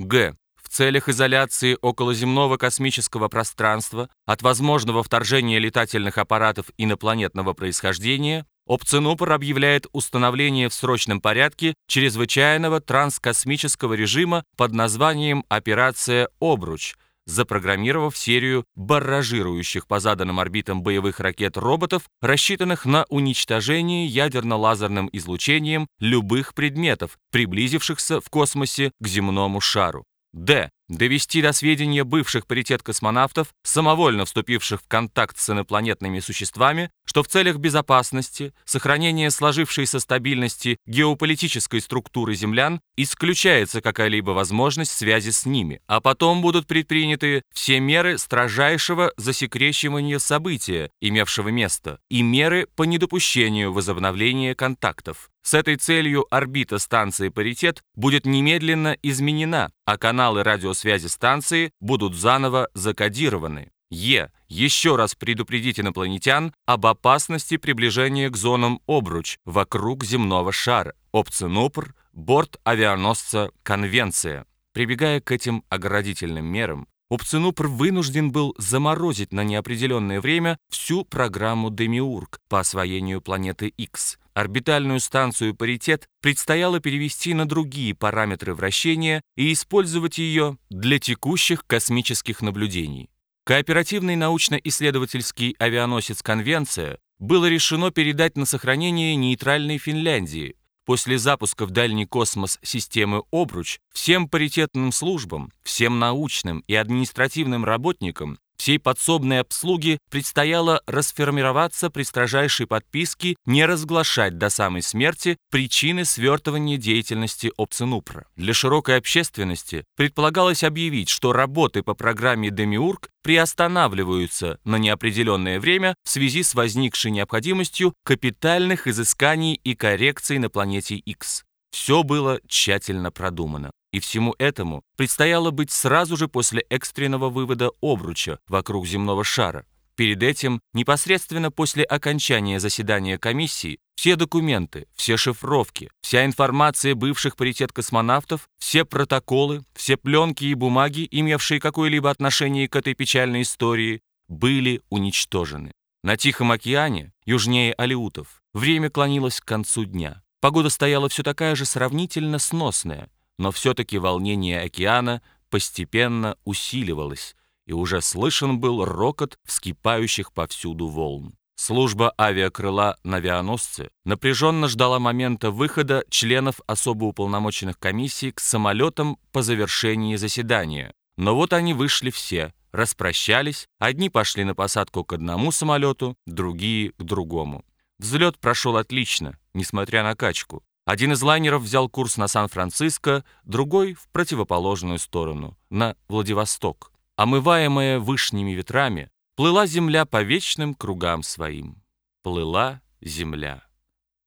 Г. В целях изоляции околоземного космического пространства от возможного вторжения летательных аппаратов инопланетного происхождения Опцинупор объявляет установление в срочном порядке чрезвычайного транскосмического режима под названием «Операция «Обруч», запрограммировав серию барражирующих по заданным орбитам боевых ракет-роботов, рассчитанных на уничтожение ядерно-лазерным излучением любых предметов, приблизившихся в космосе к земному шару. Д. Довести до сведения бывших паритет-космонавтов, самовольно вступивших в контакт с инопланетными существами, что в целях безопасности, сохранения сложившейся стабильности геополитической структуры землян исключается какая-либо возможность связи с ними, а потом будут предприняты все меры строжайшего засекречивания события, имевшего место, и меры по недопущению возобновления контактов. С этой целью орбита станции «Паритет» будет немедленно изменена, а каналы радиосвязи станции будут заново закодированы. Е. Еще раз предупредить инопланетян об опасности приближения к зонам обруч вокруг земного шара. Опцинопр, борт авианосца «Конвенция». Прибегая к этим оградительным мерам, Упцинупр вынужден был заморозить на неопределенное время всю программу Демиург по освоению планеты X. Орбитальную станцию «Паритет» предстояло перевести на другие параметры вращения и использовать ее для текущих космических наблюдений. Кооперативный научно-исследовательский авианосец «Конвенция» было решено передать на сохранение нейтральной Финляндии, После запуска в дальний космос системы «Обруч» всем паритетным службам, всем научным и административным работникам Всей подсобной обслуге предстояло расформироваться при строжайшей подписке не разглашать до самой смерти причины свертывания деятельности Опцинупра. Для широкой общественности предполагалось объявить, что работы по программе «Демиург» приостанавливаются на неопределенное время в связи с возникшей необходимостью капитальных изысканий и коррекций на планете X. Все было тщательно продумано. И всему этому предстояло быть сразу же после экстренного вывода обруча вокруг земного шара. Перед этим, непосредственно после окончания заседания комиссии, все документы, все шифровки, вся информация бывших паритет-космонавтов, все протоколы, все пленки и бумаги, имевшие какое-либо отношение к этой печальной истории, были уничтожены. На Тихом океане, южнее Алиутов, время клонилось к концу дня. Погода стояла все такая же сравнительно сносная – но все-таки волнение океана постепенно усиливалось, и уже слышен был рокот вскипающих повсюду волн. Служба авиакрыла на авианосце напряженно ждала момента выхода членов особо уполномоченных комиссий к самолетам по завершении заседания. Но вот они вышли все, распрощались, одни пошли на посадку к одному самолету, другие к другому. Взлет прошел отлично, несмотря на качку. Один из лайнеров взял курс на Сан-Франциско, другой — в противоположную сторону, на Владивосток. Омываемая вышними ветрами, плыла земля по вечным кругам своим. Плыла земля.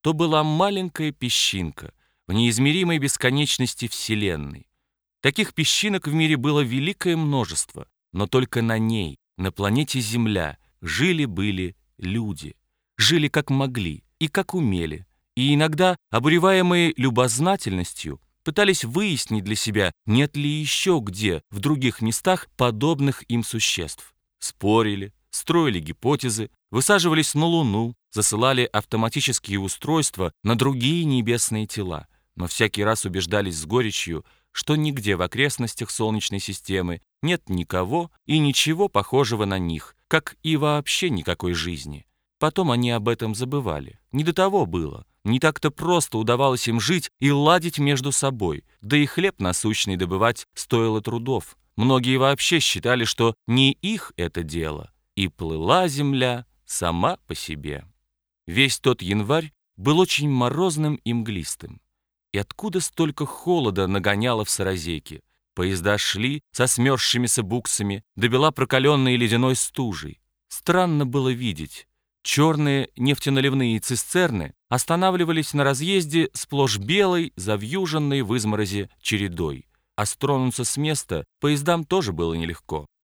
То была маленькая песчинка в неизмеримой бесконечности Вселенной. Таких песчинок в мире было великое множество, но только на ней, на планете Земля, жили-были люди. Жили как могли и как умели, и иногда, обуреваемые любознательностью, пытались выяснить для себя, нет ли еще где, в других местах, подобных им существ. Спорили, строили гипотезы, высаживались на Луну, засылали автоматические устройства на другие небесные тела, но всякий раз убеждались с горечью, что нигде в окрестностях Солнечной системы нет никого и ничего похожего на них, как и вообще никакой жизни. Потом они об этом забывали. Не до того было. Не так-то просто удавалось им жить и ладить между собой, да и хлеб насущный добывать стоило трудов. Многие вообще считали, что не их это дело, и плыла земля сама по себе. Весь тот январь был очень морозным и мглистым. И откуда столько холода нагоняло в Саразеке? Поезда шли со смерзшимися буксами, добила прокаленной ледяной стужей. Странно было видеть, Черные нефтеналивные цистерны останавливались на разъезде сплошь белой, завьюженной в изморозе чередой. А стронуться с места поездам тоже было нелегко.